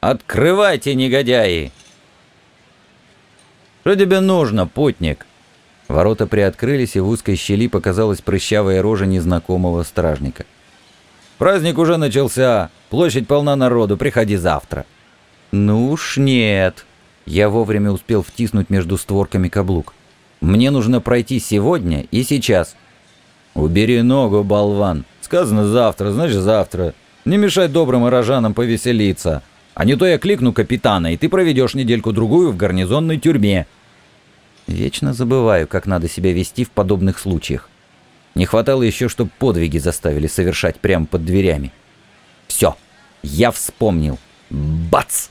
Открывайте, негодяи!» «Что тебе нужно, путник?» Ворота приоткрылись, и в узкой щели показалась прыщавая рожа незнакомого стражника. «Праздник уже начался, площадь полна народу, приходи завтра». «Ну уж нет». Я вовремя успел втиснуть между створками каблук. «Мне нужно пройти сегодня и сейчас». «Убери ногу, болван. Сказано завтра, значит завтра. Не мешай добрым урожанам повеселиться. А не то я кликну капитана, и ты проведешь недельку-другую в гарнизонной тюрьме». Вечно забываю, как надо себя вести в подобных случаях. Не хватало еще, чтобы подвиги заставили совершать прямо под дверями. Все, я вспомнил. Бац!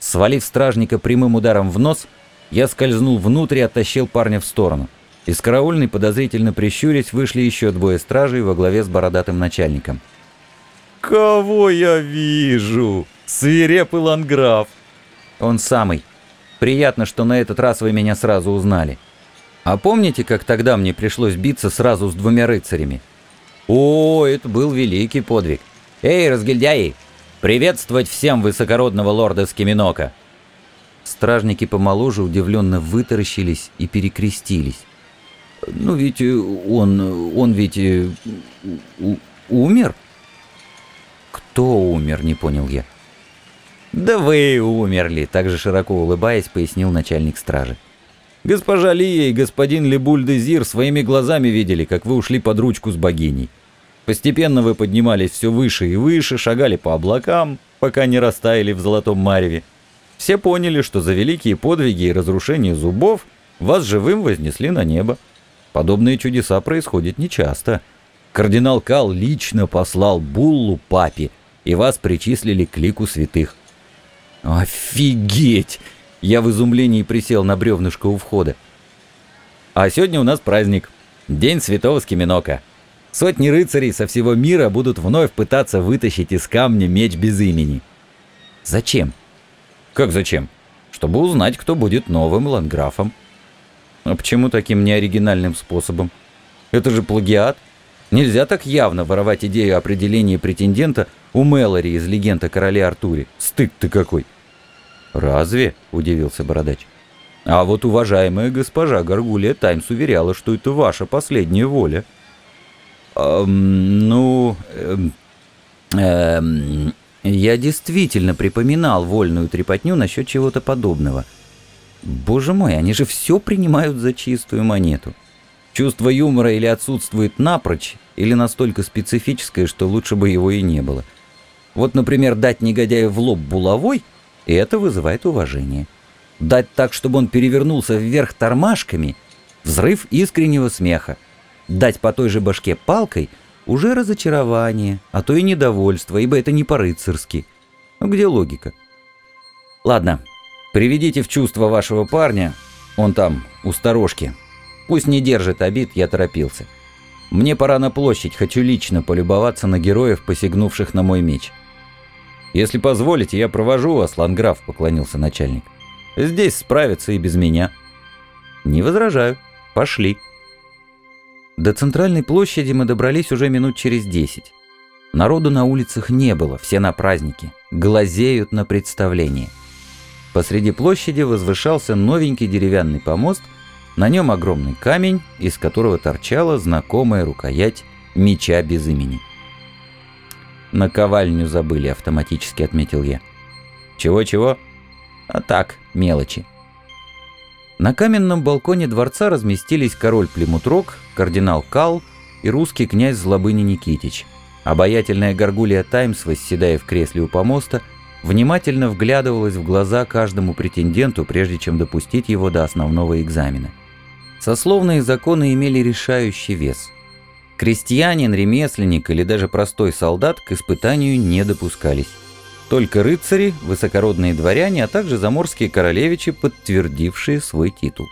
Свалив стражника прямым ударом в нос, я скользнул внутрь и оттащил парня в сторону. Из караульной, подозрительно прищурясь, вышли еще двое стражей во главе с бородатым начальником. «Кого я вижу? Свирепый ланграф!» «Он самый. Приятно, что на этот раз вы меня сразу узнали. А помните, как тогда мне пришлось биться сразу с двумя рыцарями? О, это был великий подвиг. Эй, разгильдяи, приветствовать всем высокородного лорда Скиминока!» Стражники помоложе удивленно вытаращились и перекрестились. «Ну ведь э, он... он ведь... Э, умер?» «Кто умер?» — не понял я. «Да вы умерли», — также широко улыбаясь, пояснил начальник стражи. «Госпожа Лия и господин Лебуль-де-Зир своими глазами видели, как вы ушли под ручку с богиней. Постепенно вы поднимались все выше и выше, шагали по облакам, пока не растаяли в золотом мареве. Все поняли, что за великие подвиги и разрушение зубов вас живым вознесли на небо. Подобные чудеса происходят нечасто. Кардинал Кал лично послал буллу папе, и вас причислили к лику святых. «Офигеть!» Я в изумлении присел на бревнышко у входа. «А сегодня у нас праздник. День Святого Скиминока. Сотни рыцарей со всего мира будут вновь пытаться вытащить из камня меч без имени». «Зачем?» «Как зачем?» «Чтобы узнать, кто будет новым ландграфом». «А почему таким неоригинальным способом? Это же плагиат. Нельзя так явно воровать идею определения претендента у Мэлори из «Легенд о короле Артуре». Стык ты какой!» «Разве?» – удивился бородач. «А вот уважаемая госпожа Гаргулия Таймс уверяла, что это ваша последняя воля». Эм, «Ну...» эм, эм, Я действительно припоминал вольную трепотню насчет чего-то подобного. Боже мой, они же все принимают за чистую монету. Чувство юмора или отсутствует напрочь, или настолько специфическое, что лучше бы его и не было. Вот, например, дать негодяю в лоб булавой – и это вызывает уважение. Дать так, чтобы он перевернулся вверх тормашками – взрыв искреннего смеха. Дать по той же башке палкой – уже разочарование, а то и недовольство, ибо это не по-рыцарски. Ну где логика? Ладно, приведите в чувство вашего парня, он там, у сторожки. Пусть не держит обид, я торопился. Мне пора на площадь, хочу лично полюбоваться на героев, посягнувших на мой меч. «Если позволите, я провожу вас, ланграф», — поклонился начальник. «Здесь справятся и без меня». «Не возражаю. Пошли». До центральной площади мы добрались уже минут через десять. Народу на улицах не было, все на празднике, глазеют на представление. Посреди площади возвышался новенький деревянный помост, на нем огромный камень, из которого торчала знакомая рукоять меча без имени. «Наковальню забыли», — автоматически отметил я. «Чего-чего?» «А так, мелочи». На каменном балконе дворца разместились король Племутрок, кардинал Кал и русский князь Злобыни Никитич. Обаятельная горгулья Таймс, восседая в кресле у помоста, внимательно вглядывалась в глаза каждому претенденту, прежде чем допустить его до основного экзамена. Сословные законы имели решающий вес – Крестьянин, ремесленник или даже простой солдат к испытанию не допускались. Только рыцари, высокородные дворяне, а также заморские королевичи, подтвердившие свой титул.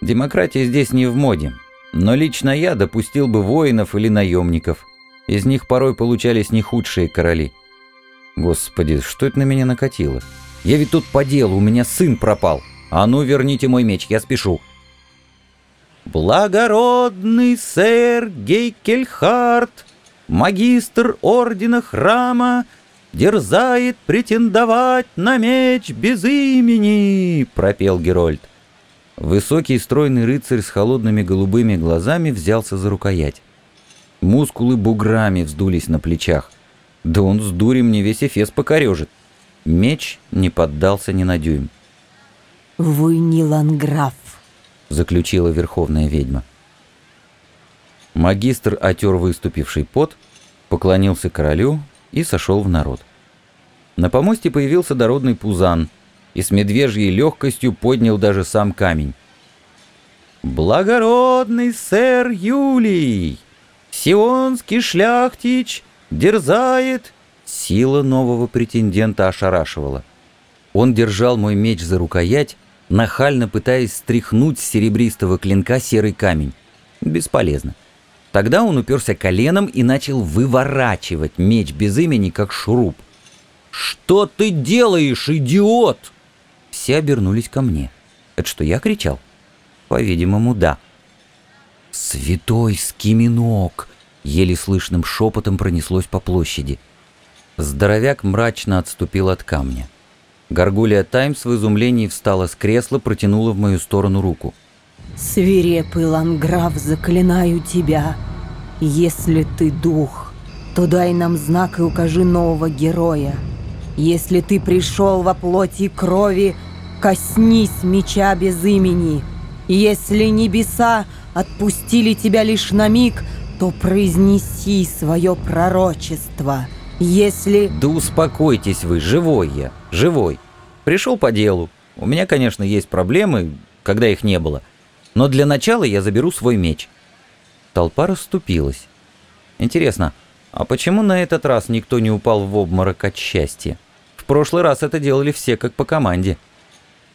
Демократия здесь не в моде, но лично я допустил бы воинов или наемников. Из них порой получались не худшие короли. Господи, что это на меня накатило? Я ведь тут по делу, у меня сын пропал. А ну верните мой меч, я спешу. Благородный сэр Гейкельхарт, магистр ордена храма, дерзает претендовать на меч без имени!» — пропел Герольд. Высокий стройный рыцарь с холодными голубыми глазами взялся за рукоять. Мускулы буграми вздулись на плечах. Да он с дури мне весь эфес покорежит. Меч не поддался ни на дюйм. «Вы не ланграф», — заключила верховная ведьма. Магистр отер выступивший пот, поклонился королю и сошел в народ. На помосте появился дородный пузан и с медвежьей легкостью поднял даже сам камень. «Благородный сэр Юлий! Сионский шляхтич дерзает!» Сила нового претендента ошарашивала. Он держал мой меч за рукоять, нахально пытаясь стряхнуть с серебристого клинка серый камень. Бесполезно. Тогда он уперся коленом и начал выворачивать меч без имени, как шуруп. «Что ты делаешь, идиот?» Все обернулись ко мне. Это что, я кричал? По-видимому, да. «Святой скиминок!» Еле слышным шепотом пронеслось по площади. Здоровяк мрачно отступил от камня. Гаргулия Таймс в изумлении встала с кресла, протянула в мою сторону руку. «Свирепый Ланграф, заклинаю тебя, если ты дух, то дай нам знак и укажи нового героя. Если ты пришел во плоти и крови, коснись меча без имени. Если небеса отпустили тебя лишь на миг, то произнеси свое пророчество». Если... Да успокойтесь вы, живой я, живой. Пришел по делу. У меня, конечно, есть проблемы, когда их не было. Но для начала я заберу свой меч. Толпа расступилась. Интересно, а почему на этот раз никто не упал в обморок от счастья? В прошлый раз это делали все как по команде.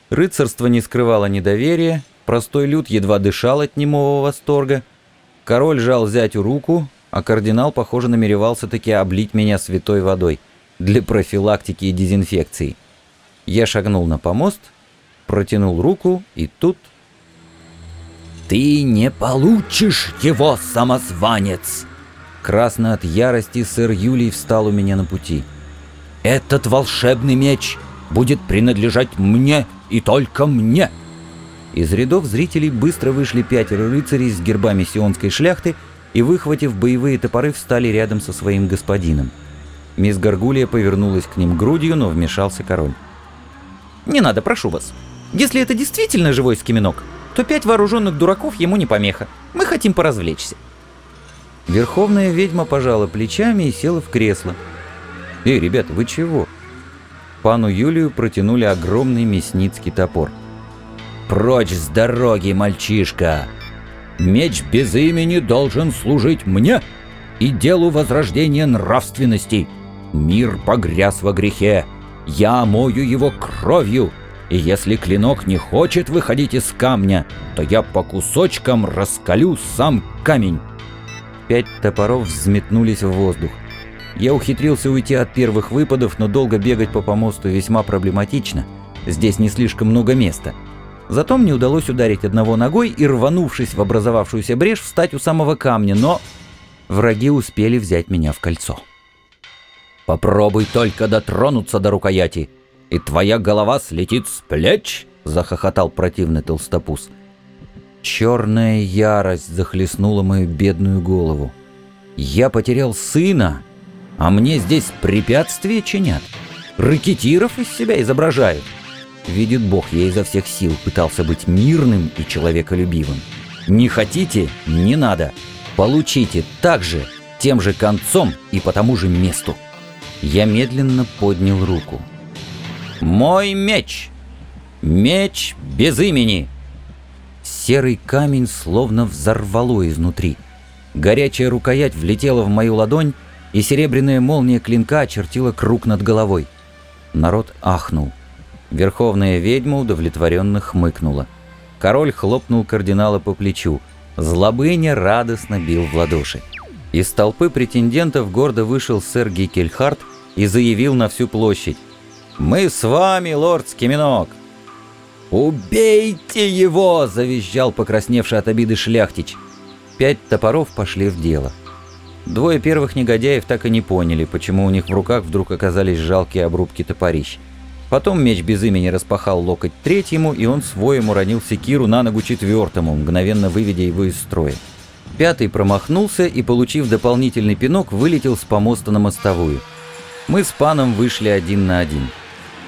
Рыцарство не скрывало недоверия, простой люд едва дышал от немого восторга. Король жал зятю руку, а кардинал, похоже, намеревался таки облить меня святой водой для профилактики и дезинфекции. Я шагнул на помост, протянул руку, и тут... «Ты не получишь его, самозванец!» Красный от ярости сэр Юлий встал у меня на пути. «Этот волшебный меч будет принадлежать мне и только мне!» Из рядов зрителей быстро вышли пятеро рыцарей с гербами сионской шляхты и, выхватив боевые топоры, встали рядом со своим господином. Мисс Гаргулия повернулась к ним грудью, но вмешался король. «Не надо, прошу вас. Если это действительно живой скиминок, то пять вооруженных дураков ему не помеха. Мы хотим поразвлечься». Верховная ведьма пожала плечами и села в кресло. «Эй, ребята, вы чего?» Пану Юлию протянули огромный мясницкий топор. «Прочь с дороги, мальчишка!» Меч без имени должен служить мне и делу возрождения нравственности. Мир погряз во грехе. Я мою его кровью, и если клинок не хочет выходить из камня, то я по кусочкам раскалю сам камень». Пять топоров взметнулись в воздух. Я ухитрился уйти от первых выпадов, но долго бегать по помосту весьма проблематично. Здесь не слишком много места. Зато мне удалось ударить одного ногой и, рванувшись в образовавшуюся брешь, встать у самого камня, но враги успели взять меня в кольцо. «Попробуй только дотронуться до рукояти, и твоя голова слетит с плеч!» — захохотал противный толстопуз. Черная ярость захлестнула мою бедную голову. Я потерял сына, а мне здесь препятствия чинят. Ракетиров из себя изображают. Видит Бог, я изо всех сил пытался быть мирным и человеколюбивым. Не хотите – не надо. Получите так же, тем же концом и по тому же месту. Я медленно поднял руку. «Мой меч! Меч без имени!» Серый камень словно взорвало изнутри. Горячая рукоять влетела в мою ладонь, и серебряная молния клинка очертила круг над головой. Народ ахнул. Верховная ведьма удовлетворенно хмыкнула. Король хлопнул кардинала по плечу. Злобыня радостно бил в ладоши. Из толпы претендентов гордо вышел сэр Гикельхарт и заявил на всю площадь. «Мы с вами, лорд Скиминок!» «Убейте его!» – завизжал покрасневший от обиды шляхтич. Пять топоров пошли в дело. Двое первых негодяев так и не поняли, почему у них в руках вдруг оказались жалкие обрубки топорищ. Потом меч без имени распахал локоть третьему, и он своим уронил секиру на ногу четвертому, мгновенно выведя его из строя. Пятый промахнулся и, получив дополнительный пинок, вылетел с помоста на мостовую. Мы с паном вышли один на один.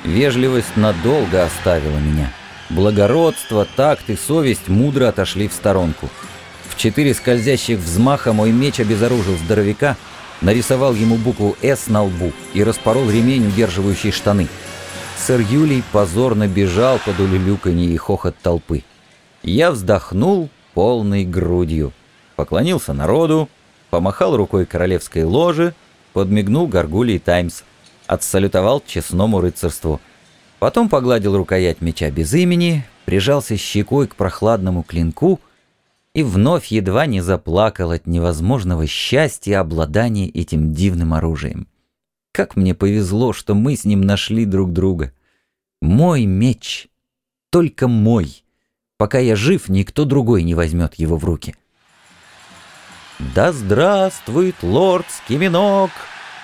Вежливость надолго оставила меня. Благородство, такт и совесть мудро отошли в сторонку. В четыре скользящих взмаха мой меч обезоружил здоровяка, нарисовал ему букву «С» на лбу и распорол ремень, удерживающий штаны. Сэр Юлий позорно бежал под улюлюканье и хохот толпы. Я вздохнул полной грудью, поклонился народу, помахал рукой королевской ложи, подмигнул Гаргулий Таймс, отсалютовал честному рыцарству. Потом погладил рукоять меча без имени, прижался щекой к прохладному клинку и вновь едва не заплакал от невозможного счастья обладания этим дивным оружием. Как мне повезло, что мы с ним нашли друг друга. Мой меч, только мой. Пока я жив, никто другой не возьмет его в руки. Да здравствует лорд Скиминок,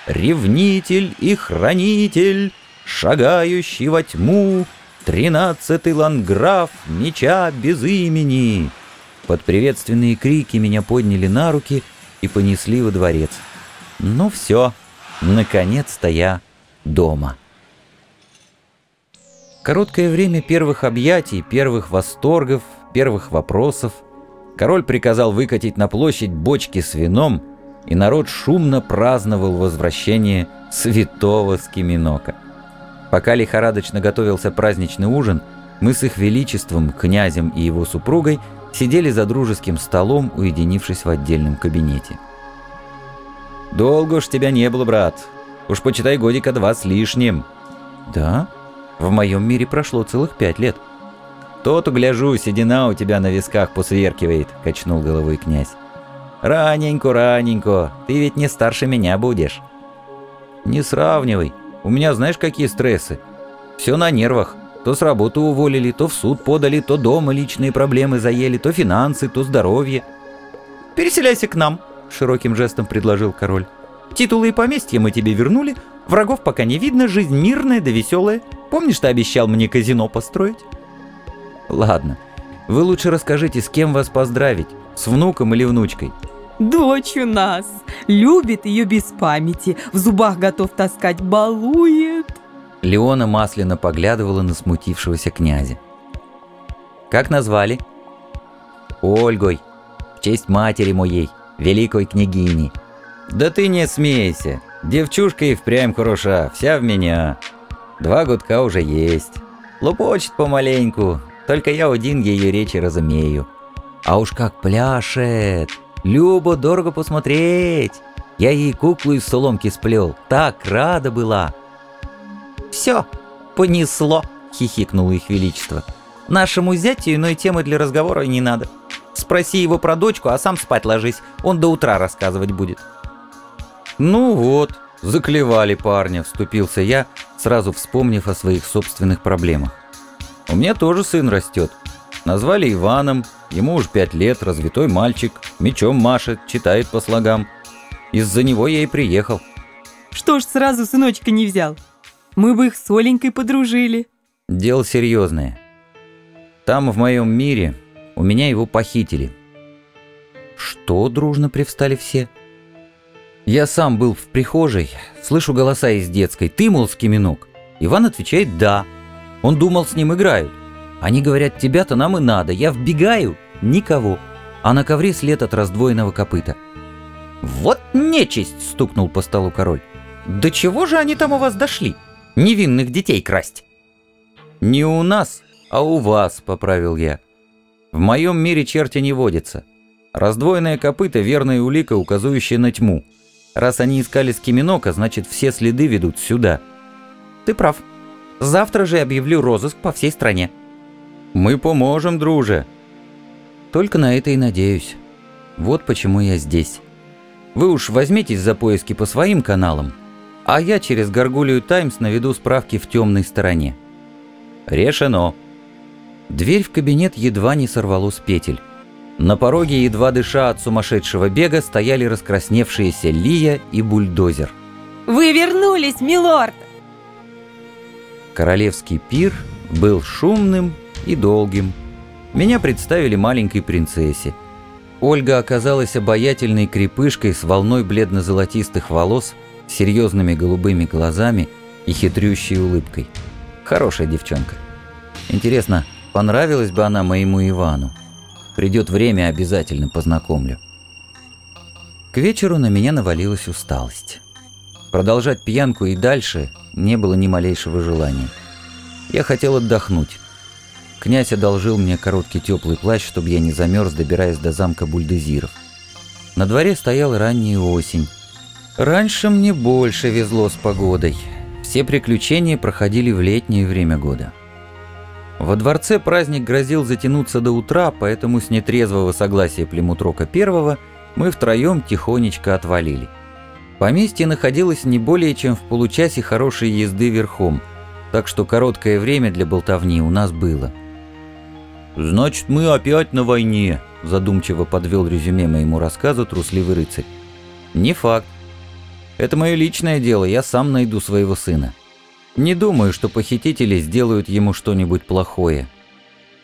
ревнитель и хранитель, шагающий во тьму, тринадцатый ланграф меча без имени. Под приветственные крики меня подняли на руки и понесли во дворец. Ну все, наконец-то я дома. Короткое время первых объятий, первых восторгов, первых вопросов. Король приказал выкатить на площадь бочки с вином, и народ шумно праздновал возвращение святого Скиминока. Пока лихорадочно готовился праздничный ужин, мы с их величеством, князем и его супругой сидели за дружеским столом, уединившись в отдельном кабинете. «Долго уж тебя не было, брат. Уж почитай годика два с лишним». «Да? В моем мире прошло целых пять лет». «То-то, гляжу, седина у тебя на висках посверкивает», — качнул головой князь. «Раненько, раненько, ты ведь не старше меня будешь». «Не сравнивай. У меня знаешь, какие стрессы? Все на нервах. То с работы уволили, то в суд подали, то дома личные проблемы заели, то финансы, то здоровье. «Переселяйся к нам», — широким жестом предложил король. «Титулы и поместья мы тебе вернули, врагов пока не видно, жизнь мирная да веселая. Помнишь, ты обещал мне казино построить?» «Ладно, вы лучше расскажите, с кем вас поздравить, с внуком или внучкой?» Дочь у нас любит ее без памяти, в зубах готов таскать, балует. Леона масляно поглядывала на смутившегося князя. «Как назвали?» «Ольгой, в честь матери моей, великой княгини». «Да ты не смейся, девчушка и впрямь хороша, вся в меня. Два гудка уже есть. Лупочет помаленьку, только я один ее речи разумею. А уж как пляшет! Любо, дорого посмотреть! Я ей куклу из соломки сплел, так рада была!» «Все, понесло!» — хихикнуло их величество. «Нашему зятю иной темы для разговора не надо. Спроси его про дочку, а сам спать ложись, он до утра рассказывать будет». «Ну вот, заклевали парня», — вступился я, сразу вспомнив о своих собственных проблемах. «У меня тоже сын растет. Назвали Иваном, ему уж пять лет, развитой мальчик, мечом машет, читает по слогам. Из-за него я и приехал». «Что ж сразу сыночка не взял?» Мы бы их с Оленькой подружили. Дело серьезное. Там, в моем мире, у меня его похитили. Что? Дружно привстали все. Я сам был в прихожей, слышу голоса из детской. Ты, мол, скиминок? Иван отвечает «да». Он думал, с ним играют. Они говорят, тебя-то нам и надо. Я вбегаю, никого. А на ковре след от раздвоенного копыта. «Вот нечисть!» — стукнул по столу король. «До чего же они там у вас дошли?» невинных детей красть. «Не у нас, а у вас», — поправил я. «В моем мире черти не водятся. Раздвоенное копыто — верная улика, указывающая на тьму. Раз они искали скиминока, значит, все следы ведут сюда». «Ты прав. Завтра же объявлю розыск по всей стране». «Мы поможем, друже». «Только на это и надеюсь. Вот почему я здесь. Вы уж возьмитесь за поиски по своим каналам, а я через Гаргулию Таймс наведу справки в темной стороне. Решено. Дверь в кабинет едва не сорвало с петель. На пороге, едва дыша от сумасшедшего бега, стояли раскрасневшиеся Лия и бульдозер. Вы вернулись, милорд! Королевский пир был шумным и долгим. Меня представили маленькой принцессе. Ольга оказалась обаятельной крепышкой с волной бледно-золотистых волос, серьезными голубыми глазами и хитрющей улыбкой. Хорошая девчонка. Интересно, понравилась бы она моему Ивану? Придет время, обязательно познакомлю. К вечеру на меня навалилась усталость. Продолжать пьянку и дальше не было ни малейшего желания. Я хотел отдохнуть. Князь одолжил мне короткий теплый плащ, чтобы я не замерз, добираясь до замка бульдозиров. На дворе стояла ранняя осень. Раньше мне больше везло с погодой. Все приключения проходили в летнее время года. Во дворце праздник грозил затянуться до утра, поэтому с нетрезвого согласия Племутрока I мы втроем тихонечко отвалили. Поместье находилось не более чем в получасе хорошей езды верхом, так что короткое время для болтовни у нас было. «Значит, мы опять на войне», – задумчиво подвел резюме моему рассказу трусливый рыцарь. «Не факт. Это мое личное дело, я сам найду своего сына. Не думаю, что похитители сделают ему что-нибудь плохое.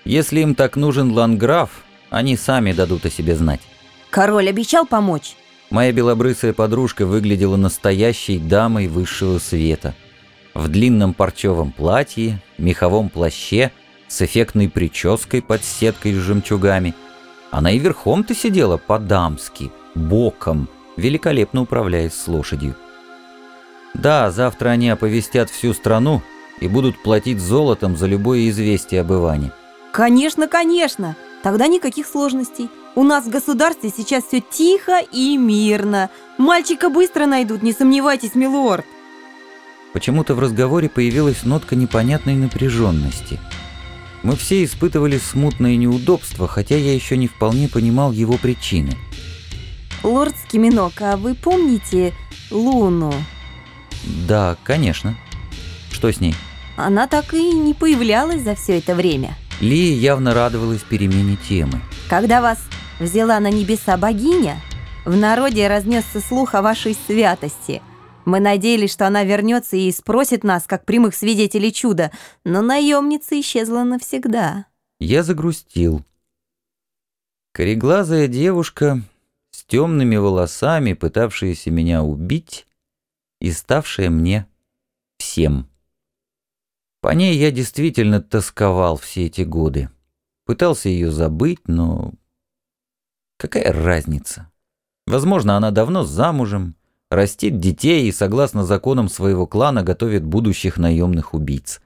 Если им так нужен ланграф, они сами дадут о себе знать. Король обещал помочь? Моя белобрысая подружка выглядела настоящей дамой высшего света. В длинном парчевом платье, меховом плаще, с эффектной прической под сеткой с жемчугами. Она и верхом-то сидела по-дамски, боком, великолепно управляясь с лошадью. Да, завтра они оповестят всю страну и будут платить золотом за любое известие об Иване. Конечно, конечно. Тогда никаких сложностей. У нас в государстве сейчас все тихо и мирно. Мальчика быстро найдут, не сомневайтесь, милорд. Почему-то в разговоре появилась нотка непонятной напряженности. Мы все испытывали смутное неудобство, хотя я еще не вполне понимал его причины. Лорд Скиминок, а вы помните Луну? Да, конечно. Что с ней? Она так и не появлялась за все это время. Ли явно радовалась перемене темы. Когда вас взяла на небеса богиня, в народе разнесся слух о вашей святости. Мы надеялись, что она вернется и спросит нас, как прямых свидетелей чуда, но наемница исчезла навсегда. Я загрустил. Кореглазая девушка с темными волосами, пытавшаяся меня убить, и ставшая мне всем. По ней я действительно тосковал все эти годы. Пытался ее забыть, но... Какая разница? Возможно, она давно замужем, растит детей и, согласно законам своего клана, готовит будущих наемных убийц.